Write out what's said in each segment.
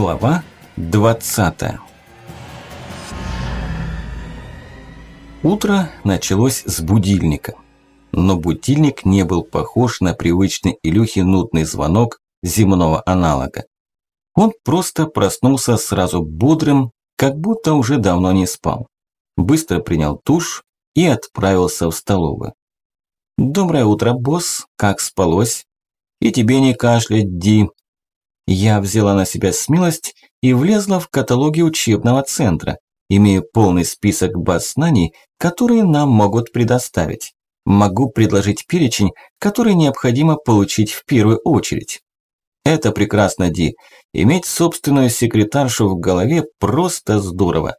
Глава 20 Утро началось с будильника. Но будильник не был похож на привычный Илюхе нудный звонок земного аналога. Он просто проснулся сразу бодрым, как будто уже давно не спал. Быстро принял туш и отправился в столовую. «Доброе утро, босс. Как спалось?» «И тебе не кашлять, Ди», я взяла на себя смелость и влезла в каталоги учебного центра, имея полный список баз знаний, которые нам могут предоставить. Могу предложить перечень, который необходимо получить в первую очередь. Это прекрасно, Ди. Иметь собственную секретаршу в голове просто здорово.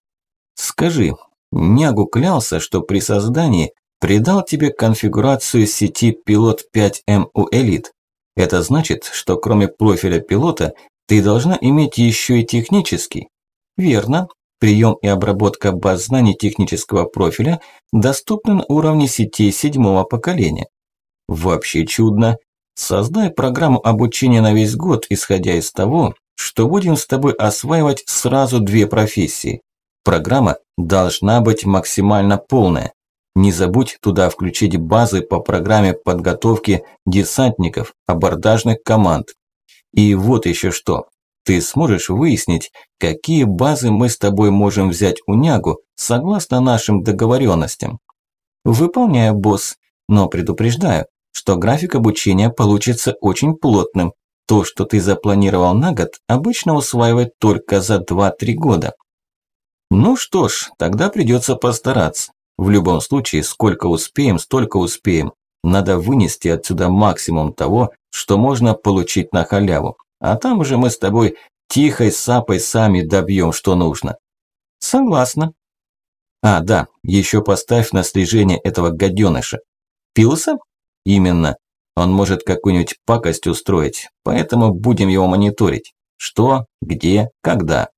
Скажи, Нягу клялся, что при создании придал тебе конфигурацию сети Пилот 5М у Элит. Это значит, что кроме профиля пилота, ты должна иметь еще и технический. Верно. Прием и обработка баз знаний технического профиля доступны на уровне сетей седьмого поколения. Вообще чудно. Создай программу обучения на весь год, исходя из того, что будем с тобой осваивать сразу две профессии. Программа должна быть максимально полная. Не забудь туда включить базы по программе подготовки десантников, абордажных команд. И вот еще что. Ты сможешь выяснить, какие базы мы с тобой можем взять у Нягу, согласно нашим договоренностям. Выполняю, босс, но предупреждаю, что график обучения получится очень плотным. То, что ты запланировал на год, обычно усваивает только за 2-3 года. Ну что ж, тогда придется постараться. В любом случае, сколько успеем, столько успеем. Надо вынести отсюда максимум того, что можно получить на халяву. А там уже мы с тобой тихой сапой сами добьем, что нужно. Согласна. А, да, еще поставь на слежение этого гаденыша. Пилса? Именно. Он может какую-нибудь пакость устроить, поэтому будем его мониторить. Что, где, когда.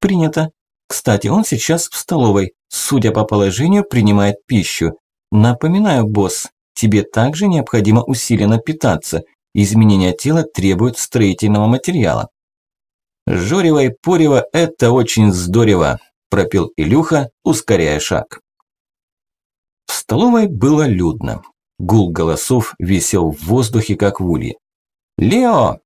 Принято. Кстати, он сейчас в столовой. Судя по положению, принимает пищу. Напоминаю, босс, тебе также необходимо усиленно питаться. Изменение тела требует строительного материала. Жорево и Порево – это очень здорово, пропил Илюха, ускоряя шаг. В столовой было людно. Гул голосов висел в воздухе, как в улье. «Лео!»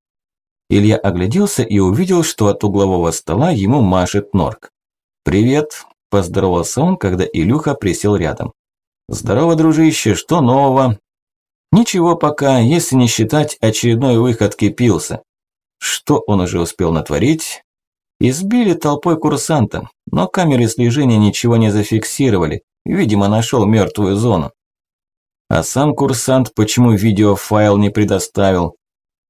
Илья огляделся и увидел, что от углового стола ему машет норк. «Привет, Поздоровался он, когда Илюха присел рядом. «Здорово, дружище, что нового?» «Ничего пока, если не считать очередной выходки Пилса. Что он уже успел натворить?» Избили толпой курсанта, но камеры слежения ничего не зафиксировали. Видимо, нашел мертвую зону. А сам курсант почему видеофайл не предоставил?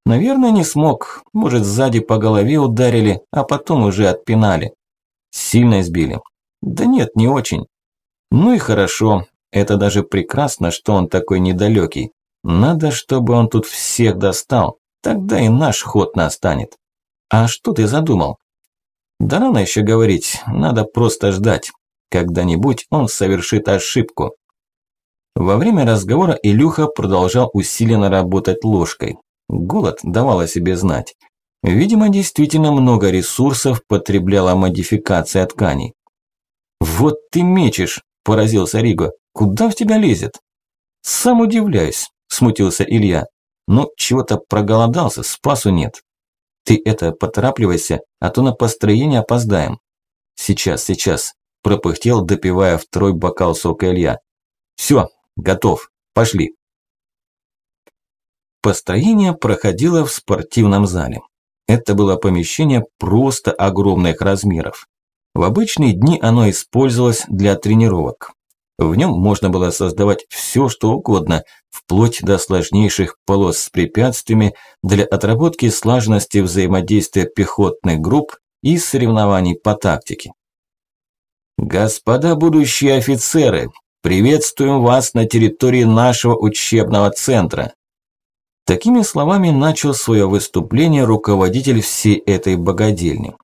Наверное, не смог. Может, сзади по голове ударили, а потом уже отпинали. Сильно избили. Да нет, не очень. Ну и хорошо. Это даже прекрасно, что он такой недалекий. Надо, чтобы он тут всех достал. Тогда и наш ход настанет. А что ты задумал? Да рано еще говорить, надо просто ждать. Когда-нибудь он совершит ошибку. Во время разговора Илюха продолжал усиленно работать ложкой. Голод давал о себе знать. Видимо, действительно много ресурсов потребляла модификация тканей. «Вот ты мечешь!» – поразился Риго. «Куда в тебя лезет?» «Сам удивляюсь», – смутился Илья. «Ну, чего-то проголодался, спасу нет». «Ты это, поторапливайся, а то на построение опоздаем». «Сейчас, сейчас», – пропыхтел, допивая второй бокал сока Илья. «Все, готов, пошли». Построение проходило в спортивном зале. Это было помещение просто огромных размеров. В обычные дни оно использовалось для тренировок. В нем можно было создавать все, что угодно, вплоть до сложнейших полос с препятствиями для отработки слаженности взаимодействия пехотных групп и соревнований по тактике. Господа будущие офицеры, приветствуем вас на территории нашего учебного центра. Такими словами начал свое выступление руководитель всей этой богадельни.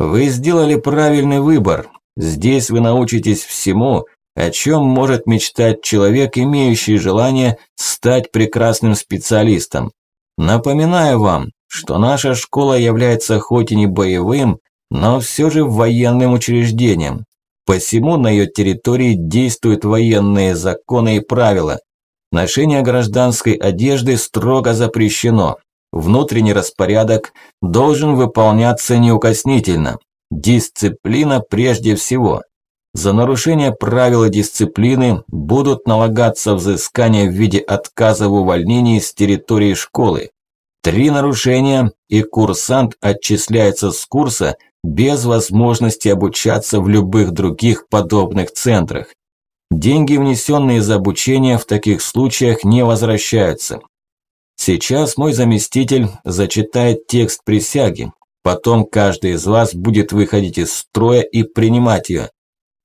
Вы сделали правильный выбор. Здесь вы научитесь всему, о чем может мечтать человек, имеющий желание стать прекрасным специалистом. Напоминаю вам, что наша школа является хоть и не боевым, но все же военным учреждением. Посему на ее территории действуют военные законы и правила. Ношение гражданской одежды строго запрещено. Внутренний распорядок должен выполняться неукоснительно. Дисциплина прежде всего. За нарушение правил дисциплины будут налагаться взыскания в виде отказа в увольнении с территории школы. Три нарушения, и курсант отчисляется с курса без возможности обучаться в любых других подобных центрах. Деньги, внесенные за обучение, в таких случаях не возвращаются. Сейчас мой заместитель зачитает текст присяги, потом каждый из вас будет выходить из строя и принимать ее.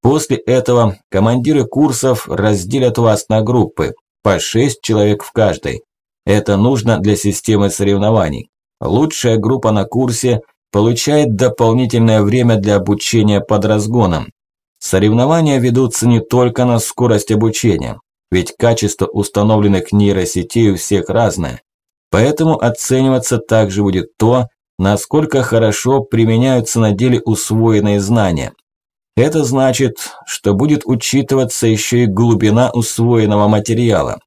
После этого командиры курсов разделят вас на группы, по 6 человек в каждой. Это нужно для системы соревнований. Лучшая группа на курсе получает дополнительное время для обучения под разгоном. Соревнования ведутся не только на скорость обучения, ведь качество установленных нейросетей у всех разное. Поэтому оцениваться также будет то, насколько хорошо применяются на деле усвоенные знания. Это значит, что будет учитываться еще и глубина усвоенного материала.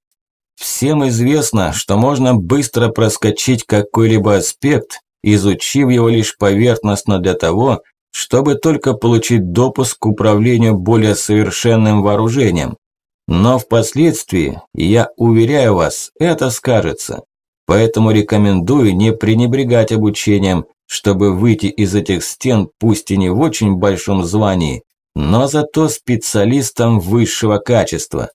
Всем известно, что можно быстро проскочить какой-либо аспект, изучив его лишь поверхностно для того, чтобы только получить допуск к управлению более совершенным вооружением. Но впоследствии, я уверяю вас, это скажется. Поэтому рекомендую не пренебрегать обучением, чтобы выйти из этих стен, пусть и не в очень большом звании, но зато специалистом высшего качества.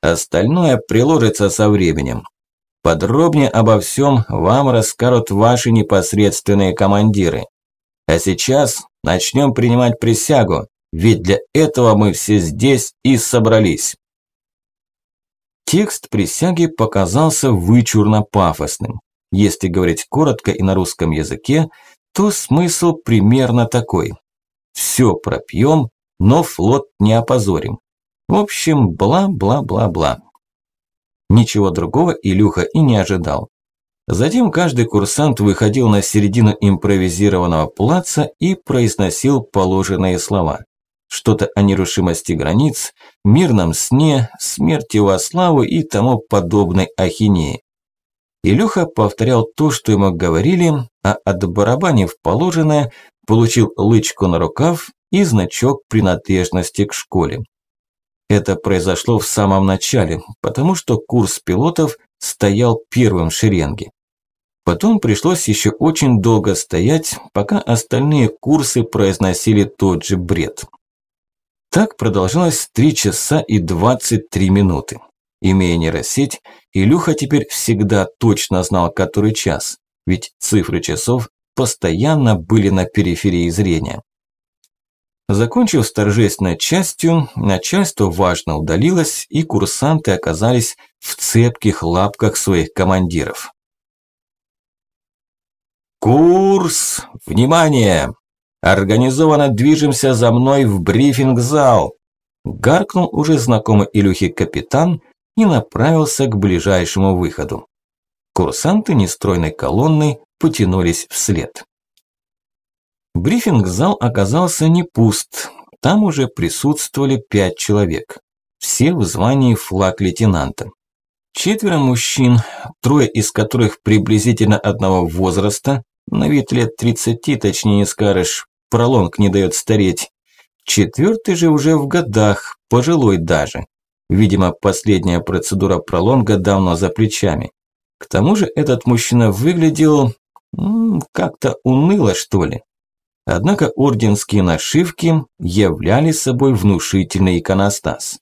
Остальное приложится со временем. Подробнее обо всем вам расскажут ваши непосредственные командиры. А сейчас начнем принимать присягу, ведь для этого мы все здесь и собрались. Текст присяги показался вычурно пафосным. Если говорить коротко и на русском языке, то смысл примерно такой. Все пропьем, но флот не опозорим. В общем, бла-бла-бла-бла. Ничего другого Илюха и не ожидал. Затем каждый курсант выходил на середину импровизированного плаца и произносил положенные слова. Что-то о нерушимости границ, мирном сне, смерти во славу и тому подобной ахинеи. Илюха повторял то, что ему говорили, а от барабанив положенное, получил лычку на рукав и значок принадлежности к школе. Это произошло в самом начале, потому что курс пилотов стоял первым в шеренге. Потом пришлось еще очень долго стоять, пока остальные курсы произносили тот же бред. Так продолжалось 3 часа и 23 минуты. Имея нейросеть, Илюха теперь всегда точно знал, который час, ведь цифры часов постоянно были на периферии зрения. Закончив с торжественной частью, начальство важно удалилось, и курсанты оказались в цепких лапках своих командиров. «Курс! Внимание! Организованно движемся за мной в брифинг-зал!» Гаркнул уже знакомый Илюхе капитан и направился к ближайшему выходу. Курсанты нестройной колонны потянулись вслед. Брифинг-зал оказался не пуст. Там уже присутствовали пять человек. Все в звании флаг лейтенанта. Четверо мужчин, трое из которых приблизительно одного возраста, на вид лет 30, точнее не скажешь, пролонг не дает стареть. Четвертый же уже в годах, пожилой даже. Видимо, последняя процедура пролонга давно за плечами. К тому же этот мужчина выглядел как-то уныло, что ли. Однако орденские нашивки являли собой внушительный иконостас.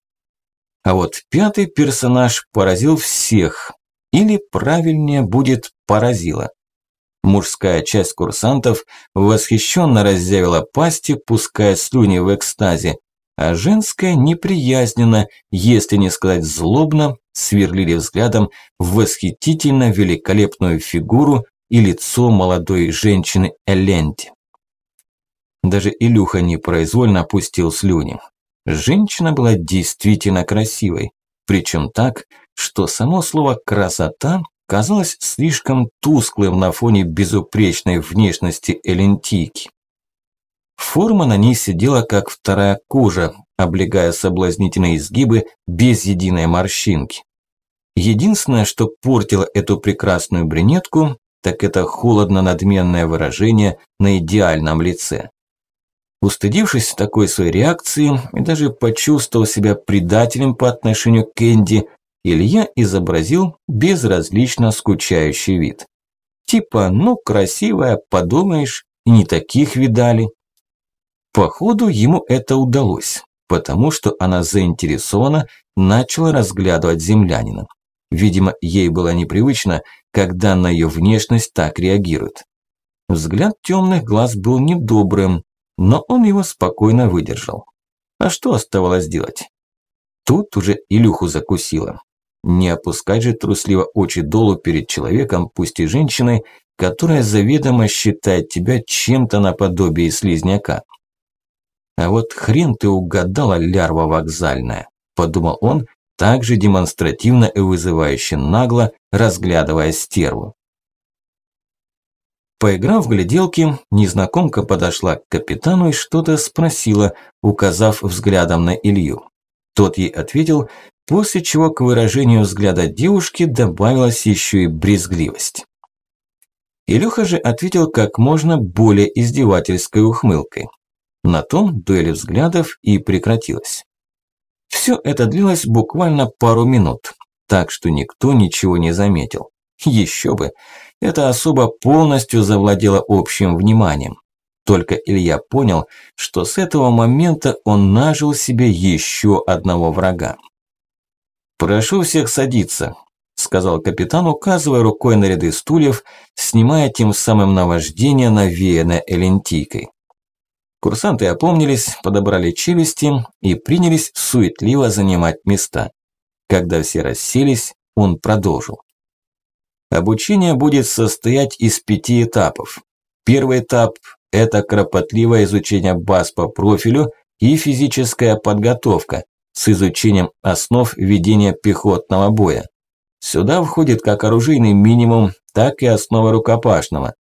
А вот пятый персонаж поразил всех, или правильнее будет поразила. Мужская часть курсантов восхищенно разъявила пасти, пуская слюни в экстазе, а женская неприязненно, если не сказать злобно, сверлили взглядом в восхитительно великолепную фигуру и лицо молодой женщины Эленти. Даже Илюха непроизвольно опустил слюни. Женщина была действительно красивой. Причем так, что само слово «красота» казалось слишком тусклым на фоне безупречной внешности Элентики. Форма на ней сидела как вторая кожа, облегая соблазнительные изгибы без единой морщинки. Единственное, что портило эту прекрасную брюнетку, так это холодно-надменное выражение на идеальном лице. Устыдившись такой своей реакции и даже почувствовал себя предателем по отношению к Кэнди, Илья изобразил безразлично скучающий вид. Типа, ну, красивая, подумаешь, и не таких видали. Походу, ему это удалось, потому что она заинтересованно начала разглядывать землянина. Видимо, ей было непривычно, когда на ее внешность так реагирует. Взгляд темных глаз был недобрым, но он его спокойно выдержал. А что оставалось делать? Тут уже Илюху закусило. Не опускать же трусливо очи долу перед человеком, пусть и женщиной, которая заведомо считает тебя чем-то наподобие слизняка. А вот хрен ты угадала, лярва вокзальная, подумал он, также демонстративно и вызывающе нагло, разглядывая стерву. Поиграв в гляделки, незнакомка подошла к капитану и что-то спросила, указав взглядом на Илью. Тот ей ответил, после чего к выражению взгляда девушки добавилась еще и брезгливость. Илюха же ответил как можно более издевательской ухмылкой. На том дуэль взглядов и прекратилась. Все это длилось буквально пару минут, так что никто ничего не заметил. Еще бы, эта особа полностью завладела общим вниманием. Только Илья понял, что с этого момента он нажил себе еще одного врага. «Прошу всех садиться», – сказал капитан, указывая рукой на ряды стульев, снимая тем самым наваждение, навеянное элентийкой. Курсанты опомнились, подобрали челюсти и принялись суетливо занимать места. Когда все расселись, он продолжил. Обучение будет состоять из пяти этапов. Первый этап – это кропотливое изучение баз по профилю и физическая подготовка с изучением основ ведения пехотного боя. Сюда входит как оружейный минимум, так и основа рукопашного.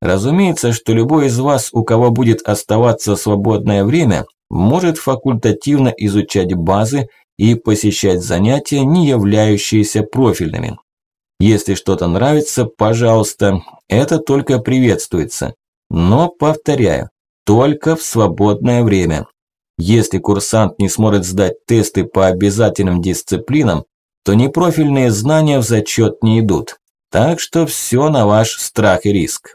Разумеется, что любой из вас, у кого будет оставаться свободное время, может факультативно изучать базы и посещать занятия, не являющиеся профильными. Если что-то нравится, пожалуйста, это только приветствуется. Но, повторяю, только в свободное время. Если курсант не сможет сдать тесты по обязательным дисциплинам, то непрофильные знания в зачет не идут. Так что все на ваш страх и риск.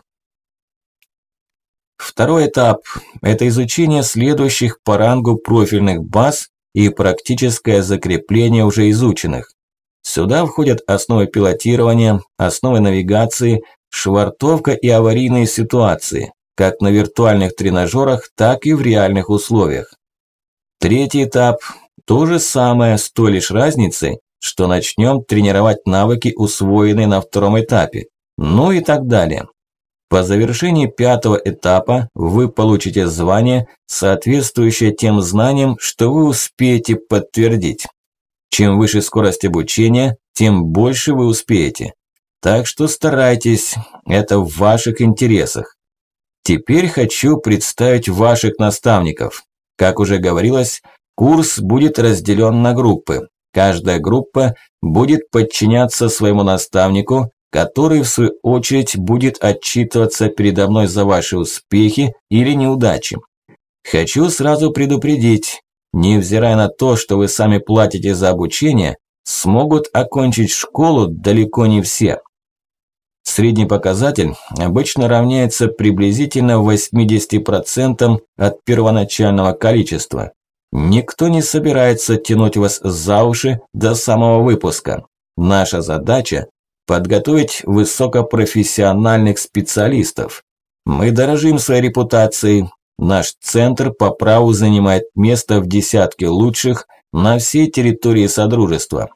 Второй этап – это изучение следующих по рангу профильных баз и практическое закрепление уже изученных. Сюда входят основы пилотирования, основы навигации, швартовка и аварийные ситуации, как на виртуальных тренажерах, так и в реальных условиях. Третий этап – то же самое, с той лишь разницей, что начнем тренировать навыки, усвоенные на втором этапе, ну и так далее. По завершении пятого этапа вы получите звание, соответствующее тем знаниям, что вы успеете подтвердить. Чем выше скорость обучения, тем больше вы успеете. Так что старайтесь, это в ваших интересах. Теперь хочу представить ваших наставников. Как уже говорилось, курс будет разделен на группы. Каждая группа будет подчиняться своему наставнику, который в свою очередь будет отчитываться передо мной за ваши успехи или неудачи. Хочу сразу предупредить, невзирая на то, что вы сами платите за обучение, смогут окончить школу далеко не все. Средний показатель обычно равняется приблизительно 80% от первоначального количества. Никто не собирается тянуть вас за уши до самого выпуска. Наша задача – подготовить высокопрофессиональных специалистов. Мы дорожим своей репутацией, Наш центр по праву занимает место в десятке лучших на всей территории Содружества.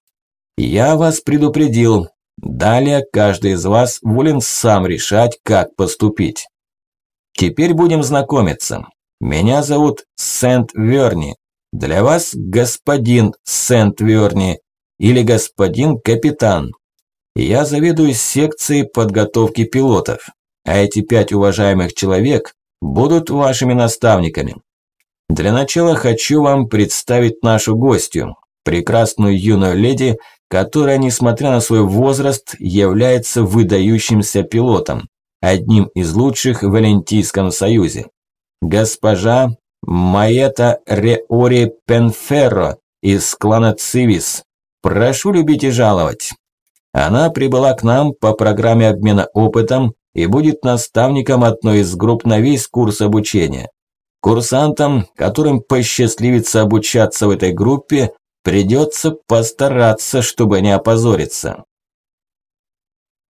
Я вас предупредил. Далее каждый из вас волен сам решать, как поступить. Теперь будем знакомиться. Меня зовут Сент-Верни. Для вас господин Сент-Верни или господин капитан. Я заведую секцией подготовки пилотов, а эти пять уважаемых человек будут вашими наставниками. Для начала хочу вам представить нашу гостью, прекрасную юную леди, которая, несмотря на свой возраст, является выдающимся пилотом, одним из лучших в Валентийском союзе. Госпожа Маэта Реори Пенферро из клана Цивис. Прошу любить и жаловать. Она прибыла к нам по программе обмена опытом и будет наставником одной из групп на весь курс обучения. Курсантам, которым посчастливится обучаться в этой группе, придется постараться, чтобы не опозориться.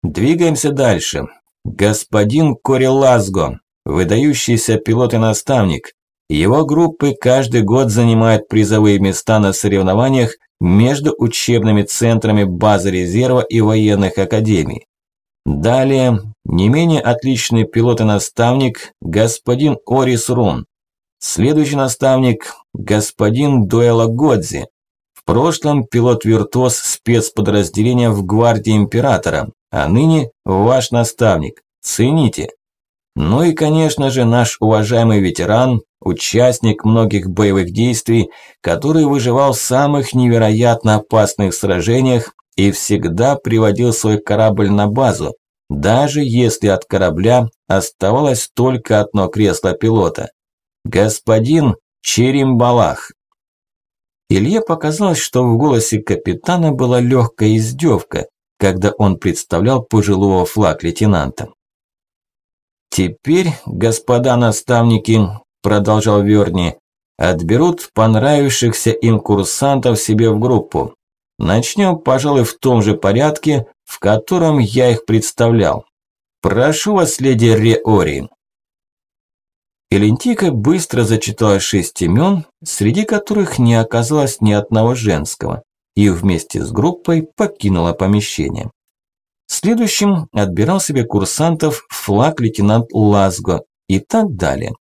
Двигаемся дальше. Господин Корелазго, выдающийся пилот и наставник. Его группы каждый год занимают призовые места на соревнованиях между учебными центрами базы резерва и военных академий. Далее, не менее отличный пилот и наставник, господин Орис Рун. Следующий наставник, господин Дуэла Годзи. Прошлом пилот-виртуоз спецподразделения в гвардии императора, а ныне ваш наставник. Цените. Ну и, конечно же, наш уважаемый ветеран, участник многих боевых действий, который выживал в самых невероятно опасных сражениях и всегда приводил свой корабль на базу, даже если от корабля оставалось только одно кресло пилота. Господин Черимбалах. Илье показалось, что в голосе капитана была легкая издевка, когда он представлял пожилого флаг-лейтенанта. «Теперь, господа наставники», – продолжал Верни, – «отберут понравившихся им курсантов себе в группу. Начнем, пожалуй, в том же порядке, в котором я их представлял. Прошу вас, леди Реори». Элентика быстро зачитала шесть имен, среди которых не оказалось ни одного женского, и вместе с группой покинула помещение. Следующим отбирал себе курсантов флаг лейтенант Лазго и так далее.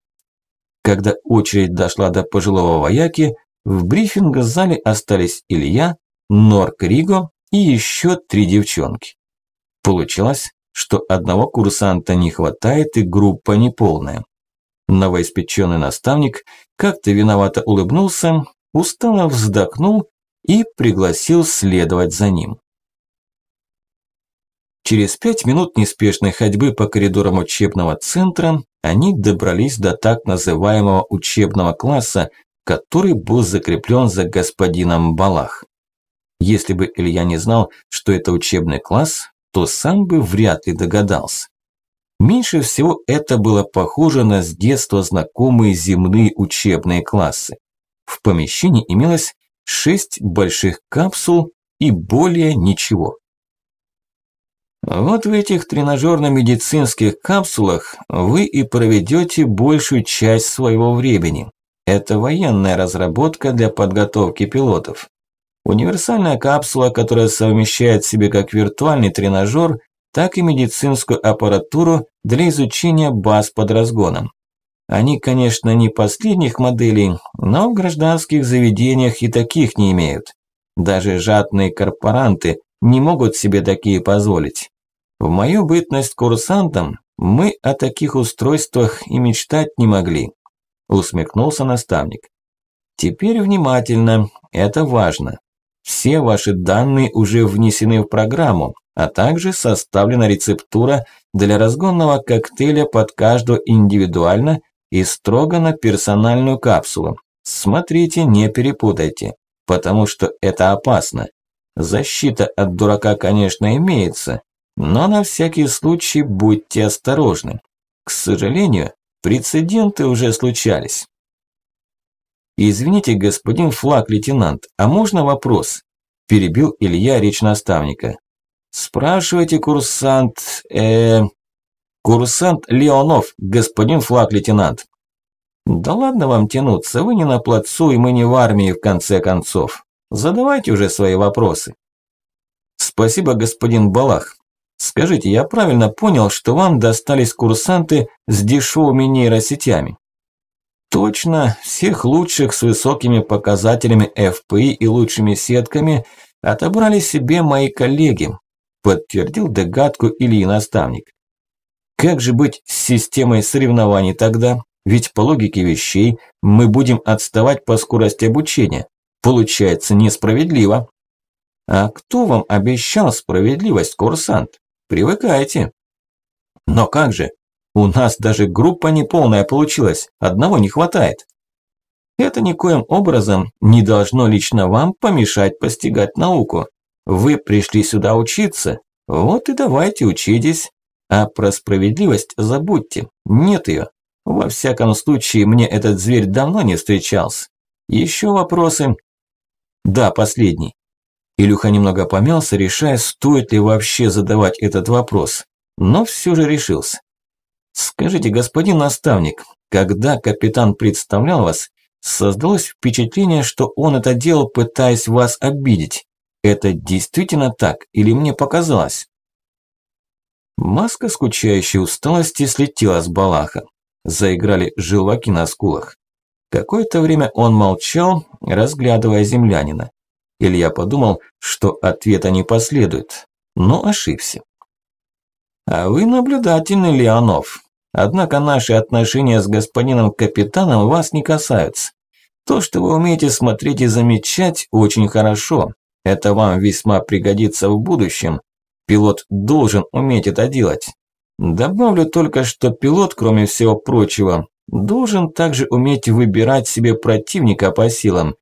Когда очередь дошла до пожилого вояки, в брифинг-зале остались Илья, Норк Риго и еще три девчонки. Получилось, что одного курсанта не хватает и группа неполная. Новоиспеченный наставник как-то виновато улыбнулся, устало вздохнул и пригласил следовать за ним. Через пять минут неспешной ходьбы по коридорам учебного центра они добрались до так называемого учебного класса, который был закреплен за господином Балах. Если бы Илья не знал, что это учебный класс, то сам бы вряд ли догадался. Меньше всего это было похоже на с детства знакомые земные учебные классы. В помещении имелось шесть больших капсул и более ничего. Вот в этих тренажерно-медицинских капсулах вы и проведете большую часть своего времени. Это военная разработка для подготовки пилотов. Универсальная капсула, которая совмещает в себе как виртуальный тренажер, так и медицинскую аппаратуру для изучения баз под разгоном. Они, конечно, не последних моделей, но в гражданских заведениях и таких не имеют. Даже жадные корпоранты не могут себе такие позволить. В мою бытность курсантом мы о таких устройствах и мечтать не могли. Усмехнулся наставник. Теперь внимательно, это важно. Все ваши данные уже внесены в программу, а также составлена рецептура для разгонного коктейля под каждую индивидуально и строго на персональную капсулу. Смотрите, не перепутайте, потому что это опасно. Защита от дурака, конечно, имеется, но на всякий случай будьте осторожны. К сожалению, прецеденты уже случались. «Извините, господин флаг-лейтенант, а можно вопрос?» Перебил Илья речь наставника. «Спрашивайте, курсант... э Курсант Леонов, господин флаг-лейтенант». «Да ладно вам тянуться, вы не на плацу, и мы не в армии, в конце концов. Задавайте уже свои вопросы». «Спасибо, господин Балах. Скажите, я правильно понял, что вам достались курсанты с дешевыми нейросетями? Точно, всех лучших с высокими показателями FPI и лучшими сетками отобрали себе мои коллеги. Подтвердил догадку Ильи наставник. Как же быть с системой соревнований тогда? Ведь по логике вещей мы будем отставать по скорости обучения. Получается несправедливо. А кто вам обещал справедливость, курсант? Привыкайте. Но как же? У нас даже группа неполная получилась, одного не хватает. Это никоим образом не должно лично вам помешать постигать науку. Вы пришли сюда учиться, вот и давайте учитесь. А про справедливость забудьте, нет ее. Во всяком случае, мне этот зверь давно не встречался. Еще вопросы? Да, последний. Илюха немного помялся, решая, стоит ли вообще задавать этот вопрос. Но все же решился. Скажите, господин наставник, когда капитан представлял вас, создалось впечатление, что он это делал, пытаясь вас обидеть. Это действительно так или мне показалось? Маска скучающей усталости слетела с Балаха. Заиграли желваки на скулах. Какое-то время он молчал, разглядывая землянина. Илья подумал, что ответа не последует, но ошибся. «А вы наблюдательный, Леонов. Однако наши отношения с господином капитаном вас не касаются. То, что вы умеете смотреть и замечать, очень хорошо. Это вам весьма пригодится в будущем. Пилот должен уметь это делать. Добавлю только, что пилот, кроме всего прочего, должен также уметь выбирать себе противника по силам.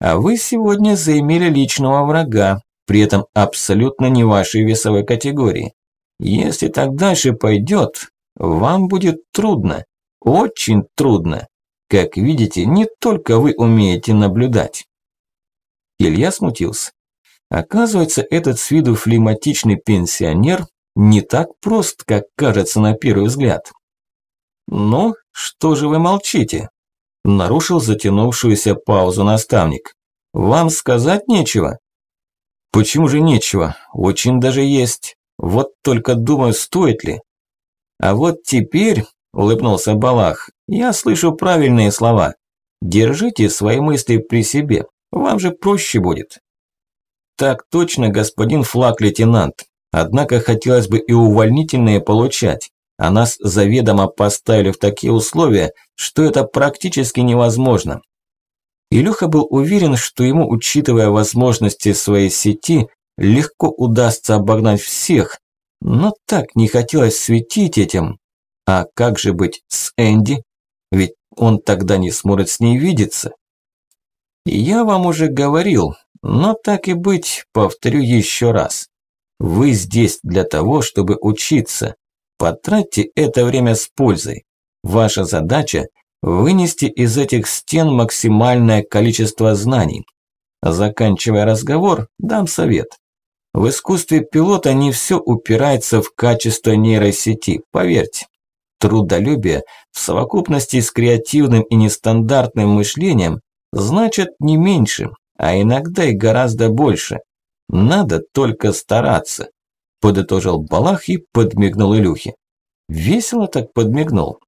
А вы сегодня заимели личного врага, при этом абсолютно не вашей весовой категории. Если так дальше пойдет, вам будет трудно, очень трудно. Как видите, не только вы умеете наблюдать. Илья смутился. Оказывается, этот с виду флематичный пенсионер не так прост, как кажется на первый взгляд. «Ну, что же вы молчите?» – нарушил затянувшуюся паузу наставник. «Вам сказать нечего?» «Почему же нечего? Очень даже есть. Вот только думаю, стоит ли». «А вот теперь», – улыбнулся Балах, – «я слышу правильные слова. Держите свои мысли при себе, вам же проще будет». Так точно, господин флаг-лейтенант. Однако хотелось бы и увольнительные получать. А нас заведомо поставили в такие условия, что это практически невозможно. Илюха был уверен, что ему, учитывая возможности своей сети, легко удастся обогнать всех, но так не хотелось светить этим. А как же быть с Энди? Ведь он тогда не сможет с ней видеться. Я вам уже говорил, но так и быть, повторю еще раз. Вы здесь для того, чтобы учиться. Потратьте это время с пользой. Ваша задача – вынести из этих стен максимальное количество знаний. Заканчивая разговор, дам совет. В искусстве пилота не все упирается в качество нейросети, поверьте. Трудолюбие в совокупности с креативным и нестандартным мышлением значит не меньше, а иногда и гораздо больше. Надо только стараться», – подытожил Балах и подмигнул Илюхе. Весело так подмигнул.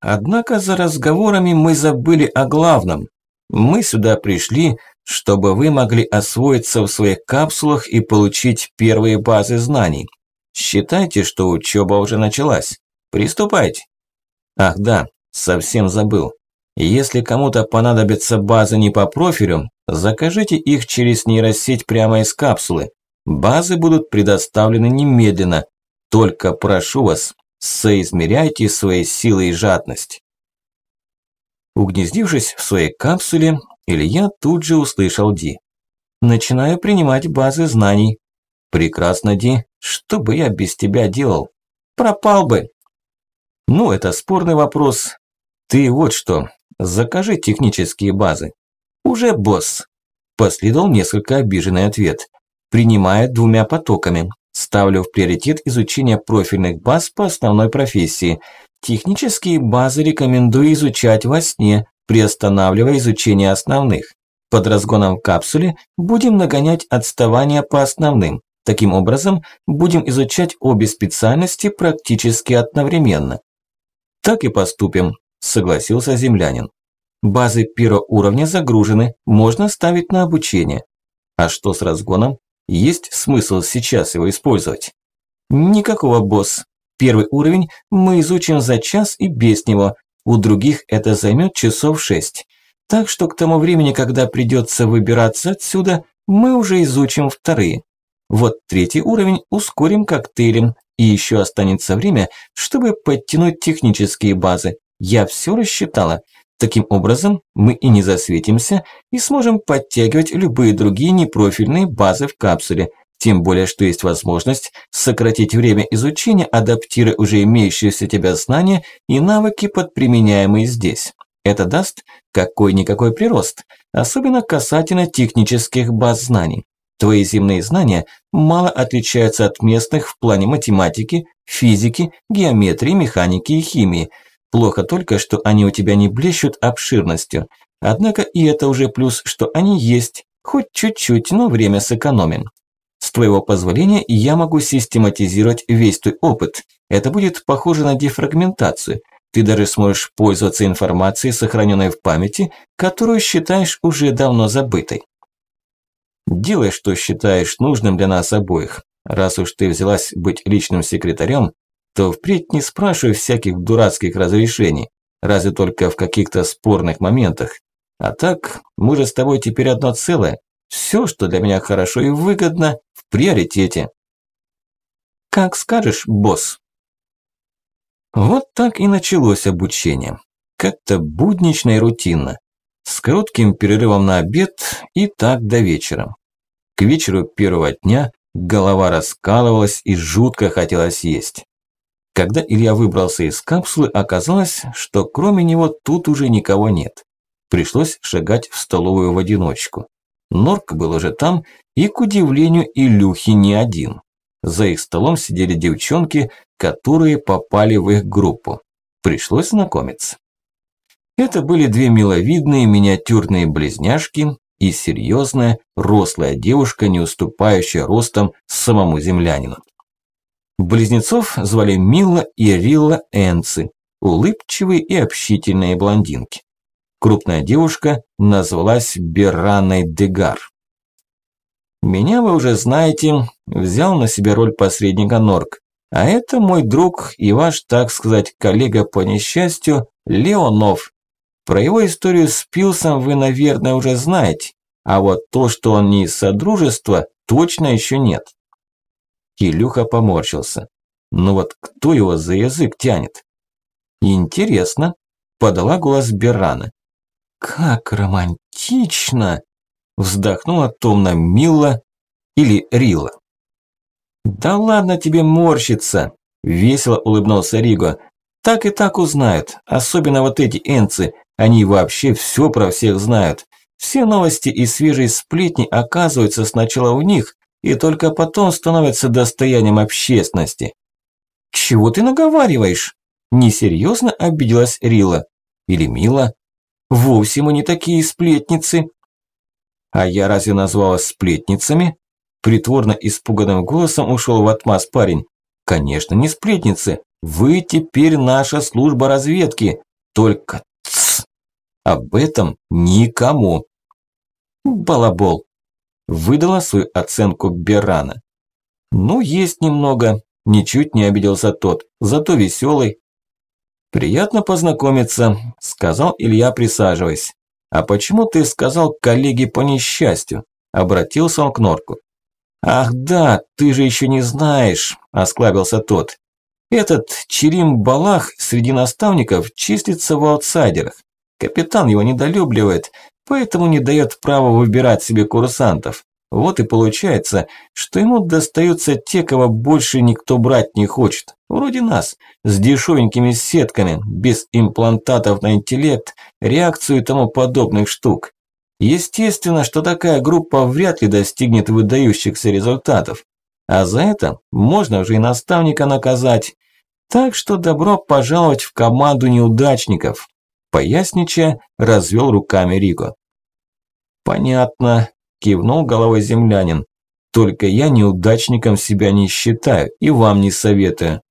Однако за разговорами мы забыли о главном. Мы сюда пришли, чтобы вы могли освоиться в своих капсулах и получить первые базы знаний. Считайте, что учеба уже началась. Приступайте. Ах да, совсем забыл. Если кому-то понадобится базы не по профилю, закажите их через нейросеть прямо из капсулы. Базы будут предоставлены немедленно. Только прошу вас, соизмеряйте свои силы и жадность. Угнездившись в своей капсуле, Илья тут же услышал Ди. «Начинаю принимать базы знаний». «Прекрасно, Ди. Что бы я без тебя делал? Пропал бы». «Ну, это спорный вопрос. Ты вот что, Закажи технические базы. Уже босс. Последовал несколько обиженный ответ. Принимая двумя потоками. Ставлю в приоритет изучение профильных баз по основной профессии. Технические базы рекомендую изучать во сне, приостанавливая изучение основных. Под разгоном в капсуле будем нагонять отставание по основным. Таким образом, будем изучать обе специальности практически одновременно. Так и поступим согласился землянин. Базы первого уровня загружены, можно ставить на обучение. А что с разгоном? Есть смысл сейчас его использовать? Никакого, босс. Первый уровень мы изучим за час и без него. У других это займет часов шесть. Так что к тому времени, когда придется выбираться отсюда, мы уже изучим вторые. Вот третий уровень ускорим коктейлем, и еще останется время, чтобы подтянуть технические базы. Я все рассчитала. Таким образом, мы и не засветимся, и сможем подтягивать любые другие непрофильные базы в капсуле. Тем более, что есть возможность сократить время изучения, адаптируя уже имеющиеся у тебя знания и навыки, подприменяемые здесь. Это даст какой-никакой прирост, особенно касательно технических баз знаний. Твои земные знания мало отличаются от местных в плане математики, физики, геометрии, механики и химии. Плохо только, что они у тебя не блещут обширностью. Однако и это уже плюс, что они есть, хоть чуть-чуть, но время сэкономим. С твоего позволения я могу систематизировать весь твой опыт. Это будет похоже на дефрагментацию. Ты даже сможешь пользоваться информацией, сохраненной в памяти, которую считаешь уже давно забытой. Делай, что считаешь нужным для нас обоих. Раз уж ты взялась быть личным секретарем, то впредь не спрашивай всяких дурацких разрешений, разве только в каких-то спорных моментах. А так, мы же с тобой теперь одно целое. Все, что для меня хорошо и выгодно, в приоритете. Как скажешь, босс. Вот так и началось обучение. Как-то буднично и рутинно. С коротким перерывом на обед и так до вечера. К вечеру первого дня голова раскалывалась и жутко хотелось есть. Когда Илья выбрался из капсулы, оказалось, что кроме него тут уже никого нет. Пришлось шагать в столовую в одиночку. Норк был уже там, и, к удивлению, Илюхи не один. За их столом сидели девчонки, которые попали в их группу. Пришлось знакомиться. Это были две миловидные миниатюрные близняшки, и серьезная, рослая девушка, не уступающая ростом самому землянину. Близнецов звали Мила и Рилла Энци, улыбчивые и общительные блондинки. Крупная девушка назвалась Бераной Дегар. Меня вы уже знаете, взял на себя роль посредника Норк, а это мой друг и ваш, так сказать, коллега по несчастью, Леонов, про его историю с Пилсом вы, наверное, уже знаете, а вот то, что он не из Содружества, точно еще нет. Илюха поморщился. Ну вот кто его за язык тянет? Интересно, подала голос Берана. Как романтично! Вздохнула томно Милла или Рила. Да ладно тебе морщиться, весело улыбнулся Риго. Так и так узнают, особенно вот эти энцы, они вообще все про всех знают. Все новости и свежие сплетни оказываются сначала у них, и только потом становятся достоянием общественности. «Чего ты наговариваешь?» Несерьезно обиделась Рила. Или Мила. «Вовсе мы не такие сплетницы». «А я разве назвалась сплетницами?» Притворно испуганным голосом ушел в отмаз парень. «Конечно, не сплетницы. Вы теперь наша служба разведки. Только об этом никому. Балабол. Выдала свою оценку Берана. Ну, есть немного. Ничуть не обиделся тот, зато веселый. «Приятно познакомиться», – сказал Илья, присаживаясь. «А почему ты сказал коллеге по несчастью?» – обратился он к Норку. «Ах да, ты же еще не знаешь», – осклабился тот. «Этот Черим Балах среди наставников числится в аутсайдерах. Капитан его недолюбливает, поэтому не дает права выбирать себе курсантов. Вот и получается, что ему достаются те, кого больше никто брать не хочет. Вроде нас, с дешевенькими сетками, без имплантатов на интеллект, реакцию и тому подобных штук. Естественно, что такая группа вряд ли достигнет выдающихся результатов. А за это можно уже и наставника наказать. Так что добро пожаловать в команду неудачников. Поясничая, развел руками Рико. «Понятно», – кивнул головой землянин. «Только я неудачником себя не считаю и вам не советую.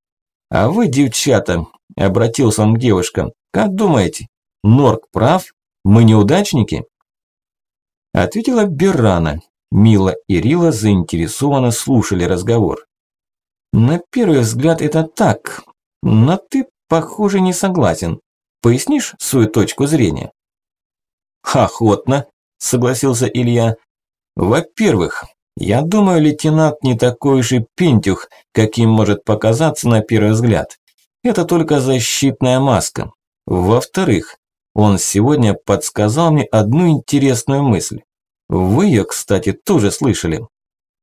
А вы, девчата», – обратился он к девушкам, – «как думаете, Норк прав? Мы неудачники?» Ответила Беррана, Мила и Рила заинтересованно слушали разговор. На первый взгляд это так, но ты, похоже, не согласен. Пояснишь свою точку зрения? Охотно, согласился Илья. Во-первых, я думаю, лейтенант не такой же пентюх, каким может показаться на первый взгляд. Это только защитная маска. Во-вторых, он сегодня подсказал мне одну интересную мысль. Вы ее, кстати, тоже слышали.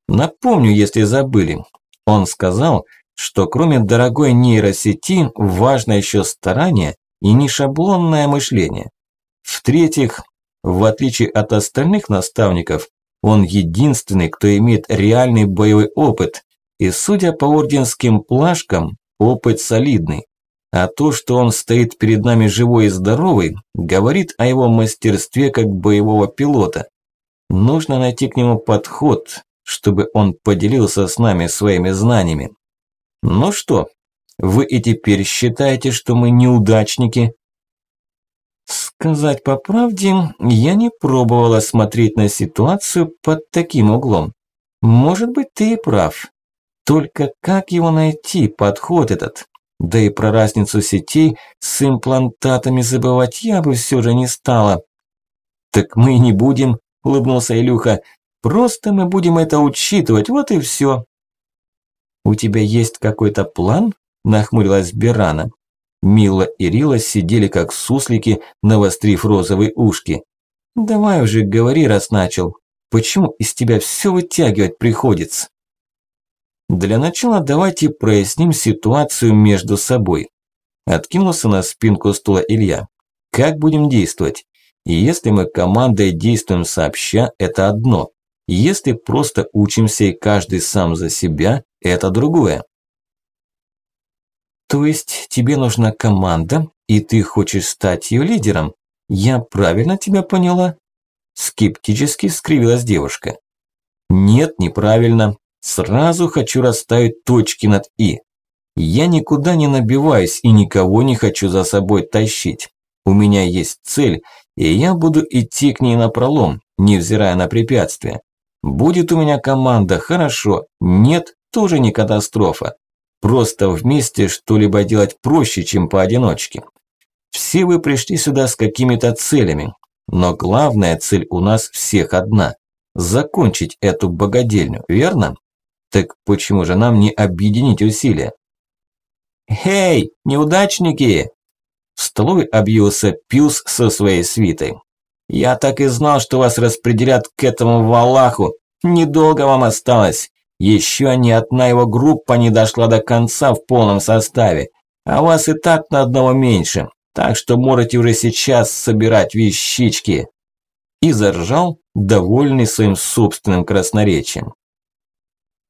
Напомню, если забыли. Он сказал, что кроме дорогой нейросети важно еще старание и не шаблонное мышление. В-третьих, в отличие от остальных наставников, он единственный, кто имеет реальный боевой опыт, и, судя по орденским плашкам, опыт солидный. А то, что он стоит перед нами живой и здоровый, говорит о его мастерстве как боевого пилота. Нужно найти к нему подход, чтобы он поделился с нами своими знаниями. Ну что, вы и теперь считаете, что мы неудачники? Сказать по правде, я не пробовала смотреть на ситуацию под таким углом. Может быть, ты и прав. Только как его найти, подход этот? Да и про разницу сетей с имплантатами забывать я бы все же не стала. Так мы и не будем, улыбнулся Илюха. Просто мы будем это учитывать, вот и все. У тебя есть какой-то план? Нахмурилась Берана. Мила и Рила сидели как суслики, навострив розовые ушки. Давай уже говори, раз начал. Почему из тебя все вытягивать приходится? Для начала давайте проясним ситуацию между собой. Откинулся на спинку стула Илья. Как будем действовать? Если мы командой действуем сообща, это одно. Если просто учимся и каждый сам за себя, это другое. То есть тебе нужна команда, и ты хочешь стать ее лидером? Я правильно тебя поняла? Скептически скривилась девушка. Нет, неправильно. Сразу хочу расставить точки над «и». Я никуда не набиваюсь и никого не хочу за собой тащить. У меня есть цель, и я буду идти к ней напролом, невзирая на препятствия. Будет у меня команда, хорошо, нет, тоже не катастрофа. Просто вместе что-либо делать проще, чем поодиночке. Все вы пришли сюда с какими-то целями, но главная цель у нас всех одна – закончить эту богадельню, верно? Так почему же нам не объединить усилия? «Эй, неудачники!» В столовой объявился Пилс со своей свитой. Я так и знал, что вас распределят к этому Валаху. Недолго вам осталось. Еще ни одна его группа не дошла до конца в полном составе. А вас и так на одного меньше. Так что можете уже сейчас собирать вещички. И заржал, довольный своим собственным красноречием.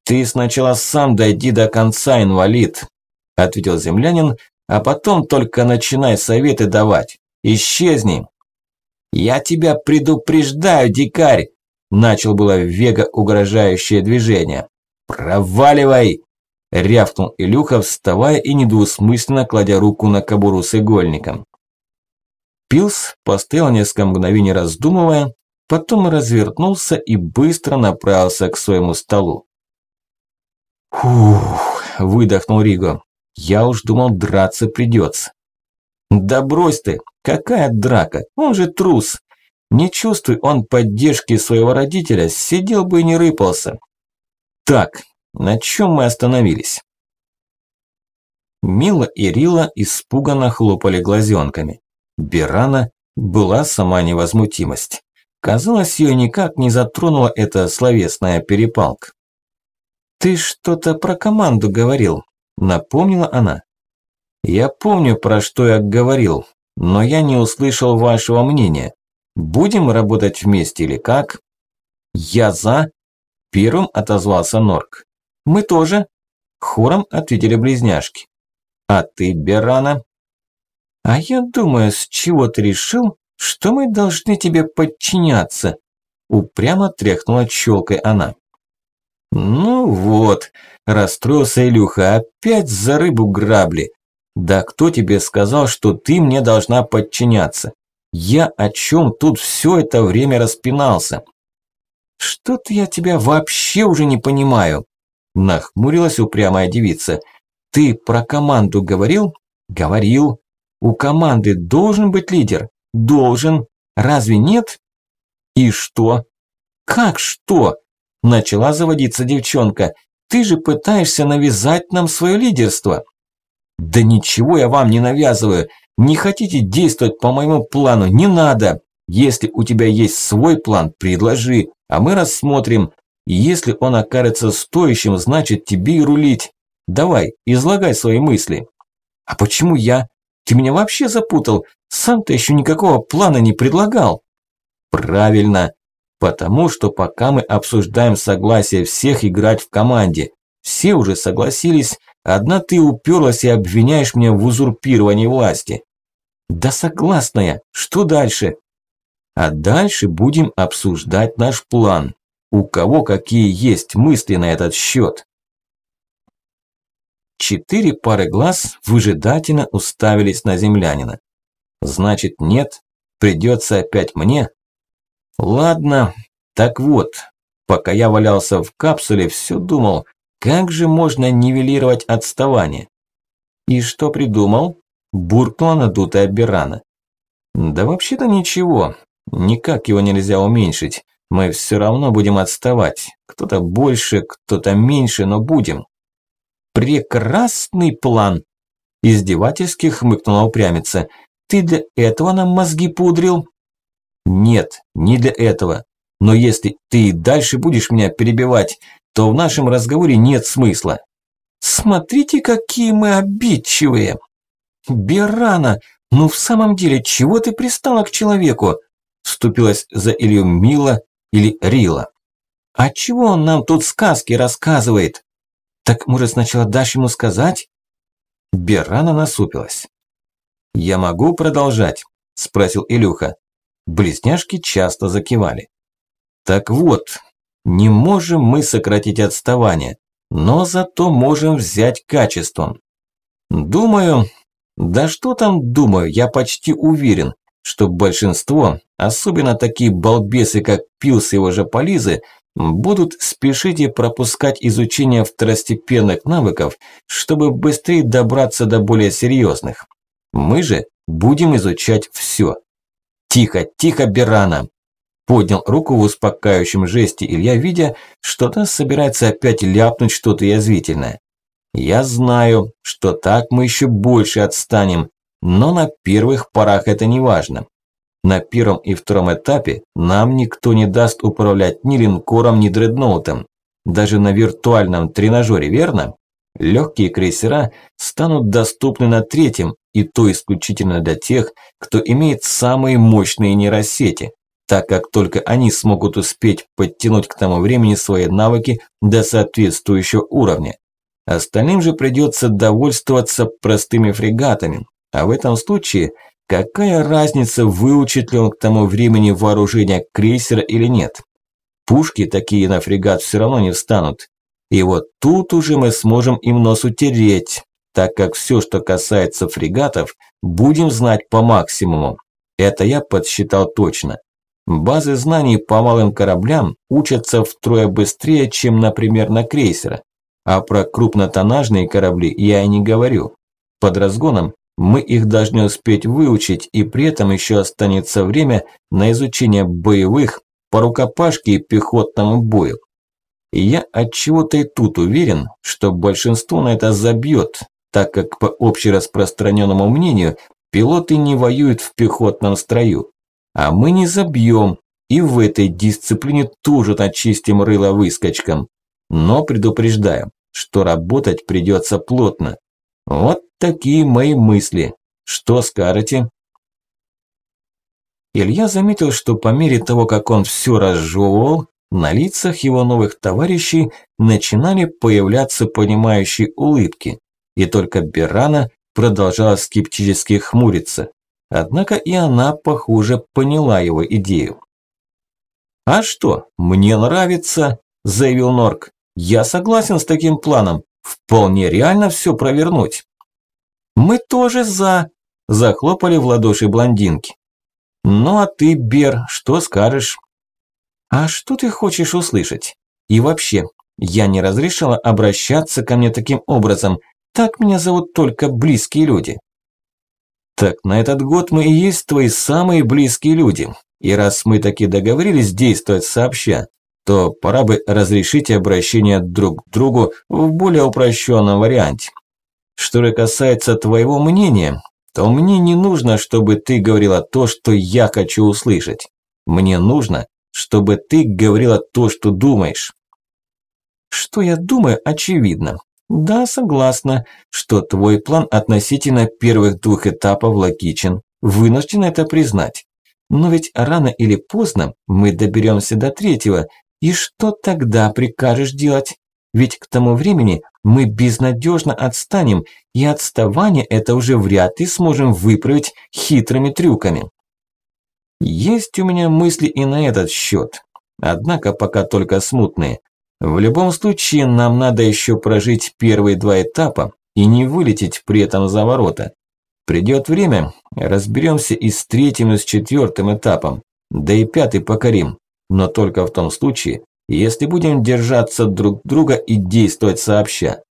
«Ты сначала сам дойди до конца, инвалид», – ответил землянин, «а потом только начинай советы давать. Исчезни, «Я тебя предупреждаю, дикарь!» Начал было Вега угрожающее движение. «Проваливай!» Рявкнул Илюха, вставая и недвусмысленно кладя руку на кобуру с игольником. Пилс постоял несколько мгновений раздумывая, потом развернулся и быстро направился к своему столу. «Фух!» – выдохнул Риго. «Я уж думал, драться придется». «Да брось ты! Какая драка? Он же трус! Не чувствуй он поддержки своего родителя, сидел бы и не рыпался. Так, на чем мы остановились?» Мила и Рила испуганно хлопали глазенками. Бирана была сама невозмутимость. Казалось, ее никак не затронула эта словесная перепалка. «Ты что-то про команду говорил», – напомнила она. Я помню, про что я говорил, но я не услышал вашего мнения. Будем работать вместе или как? Я за. Первым отозвался Норк. Мы тоже. Хором ответили близняшки. А ты, Берана? А я думаю, с чего ты решил, что мы должны тебе подчиняться? Упрямо тряхнула челкой она. Ну вот, расстроился Илюха, опять за рыбу грабли. Да кто тебе сказал, что ты мне должна подчиняться? Я о чем тут все это время распинался? Что-то я тебя вообще уже не понимаю. Нахмурилась упрямая девица. Ты про команду говорил? Говорил. У команды должен быть лидер. Должен. Разве нет? И что? Как что? Начала заводиться девчонка. Ты же пытаешься навязать нам свое лидерство. Да ничего я вам не навязываю. Не хотите действовать по моему плану? Не надо. Если у тебя есть свой план, предложи, а мы рассмотрим. Если он окажется стоящим, значит тебе и рулить. Давай, излагай свои мысли. А почему я? Ты меня вообще запутал. Сам-то еще никакого плана не предлагал. Правильно. Потому что пока мы обсуждаем согласие всех играть в команде. Все уже согласились, одна ты уперлась и обвиняешь меня в узурпировании власти. Да согласна я. Что дальше? А дальше будем обсуждать наш план. У кого какие есть мысли на этот счет? Четыре пары глаз выжидательно уставились на землянина. Значит, нет, придется опять мне? Ладно, так вот, пока я валялся в капсуле, все думал, как же можно нивелировать отставание? И что придумал? Буркнула надутая Берана. Да вообще-то ничего, Никак его нельзя уменьшить. Мы все равно будем отставать. Кто-то больше, кто-то меньше, но будем. Прекрасный план! Издевательски хмыкнула упрямица. Ты для этого нам мозги пудрил? Нет, не для этого. Но если ты и дальше будешь меня перебивать, то в нашем разговоре нет смысла. Смотрите, какие мы обидчивые. Берана, ну в самом деле, чего ты пристала к человеку? Вступилась за Илью Мила или Рила. «А чего он нам тут сказки рассказывает? Так, может, сначала дашь ему сказать?» Берана насупилась. «Я могу продолжать?» – спросил Илюха. Близняшки часто закивали. «Так вот, не можем мы сократить отставание, но зато можем взять качеством. Думаю, да что там думаю, я почти уверен, что большинство, особенно такие балбесы, как Пилс и его же Полизы, будут спешить и пропускать изучение второстепенных навыков, чтобы быстрее добраться до более серьезных. Мы же будем изучать все. Тихо, тихо, Берана! Поднял руку в успокаивающем жесте Илья, видя, что та собирается опять ляпнуть что-то язвительное. Я знаю, что так мы еще больше отстанем, но на первых порах это не важно. На первом и втором этапе нам никто не даст управлять ни линкором, ни дредноутом. Даже на виртуальном тренажере, верно? Легкие крейсера станут доступны на третьем, и то исключительно для тех, кто имеет самые мощные нейросети, так как только они смогут успеть подтянуть к тому времени свои навыки до соответствующего уровня. Остальным же придется довольствоваться простыми фрегатами, а в этом случае какая разница, выучит ли он к тому времени вооружение крейсера или нет? Пушки такие на фрегат все равно не встанут. И вот тут уже мы сможем им нос утереть, так как все, что касается фрегатов, будем знать по максимуму. Это я подсчитал точно. Базы знаний по малым кораблям учатся втрое быстрее, чем, например, на крейсера. А про крупнотоннажные корабли я и не говорю. Под разгоном мы их должны успеть выучить, и при этом еще останется время на изучение боевых, по рукопашке и пехотному бою. И я отчего-то и тут уверен, что большинство на это забьет, так как по общераспространенному мнению пилоты не воюют в пехотном строю. А мы не забьем, и в этой дисциплине тоже начистим рыло выскочкам. Но предупреждаю, что работать придется плотно. Вот такие мои мысли. Что скажете? Илья заметил, что по мере того, как он все разжевывал, на лицах его новых товарищей начинали появляться понимающие улыбки, и только Берана продолжала скептически хмуриться. Однако и она, похоже, поняла его идею. «А что, мне нравится», – заявил Норк. «Я согласен с таким планом. Вполне реально все провернуть. Мы тоже за, захлопали в ладоши блондинки. Ну а ты, Бер, что скажешь? А что ты хочешь услышать? И вообще, я не разрешила обращаться ко мне таким образом. Так меня зовут только близкие люди. Так на этот год мы и есть твои самые близкие люди. И раз мы таки договорились действовать сообща, то пора бы разрешить обращение друг к другу в более упрощенном варианте. Что же касается твоего мнения, то мне не нужно, чтобы ты говорила то, что я хочу услышать. Мне нужно, чтобы ты говорила то, что думаешь. Что я думаю, очевидно. Да, согласна, что твой план относительно первых двух этапов логичен. Вынужден это признать. Но ведь рано или поздно мы доберемся до третьего, и что тогда прикажешь делать? Ведь к тому времени мы безнадежно отстанем, и отставание это уже вряд ли сможем выправить хитрыми трюками. Есть у меня мысли и на этот счет. Однако пока только смутные. В любом случае нам надо еще прожить первые два этапа и не вылететь при этом за ворота. Придет время, разберемся и с третьим, и с четвертым этапом, да и пятый покорим но только в том случае, если будем держаться друг друга и действовать сообща.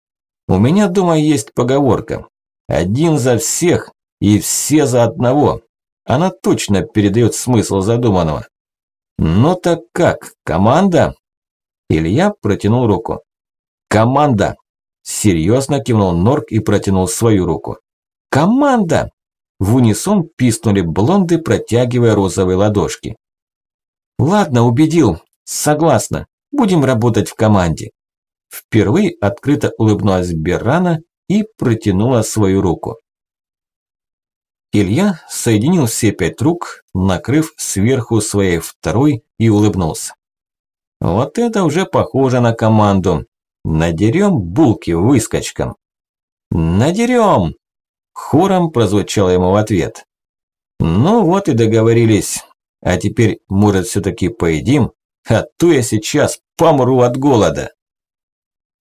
У меня дома есть поговорка «один за всех и все за одного». Она точно передает смысл задуманного. «Ну так как, команда?» Илья протянул руку. «Команда!» Серьезно кивнул Норк и протянул свою руку. «Команда!» В унисон писнули блонды, протягивая розовые ладошки. Ладно, убедил. Согласна. Будем работать в команде. Впервые открыто улыбнулась Беррана и протянула свою руку. Илья соединил все пять рук, накрыв сверху своей второй и улыбнулся. Вот это уже похоже на команду. Надерем булки выскочкам. Надерем! Хором прозвучало ему в ответ. Ну вот и договорились. А теперь, может, все-таки поедим? А то я сейчас помру от голода.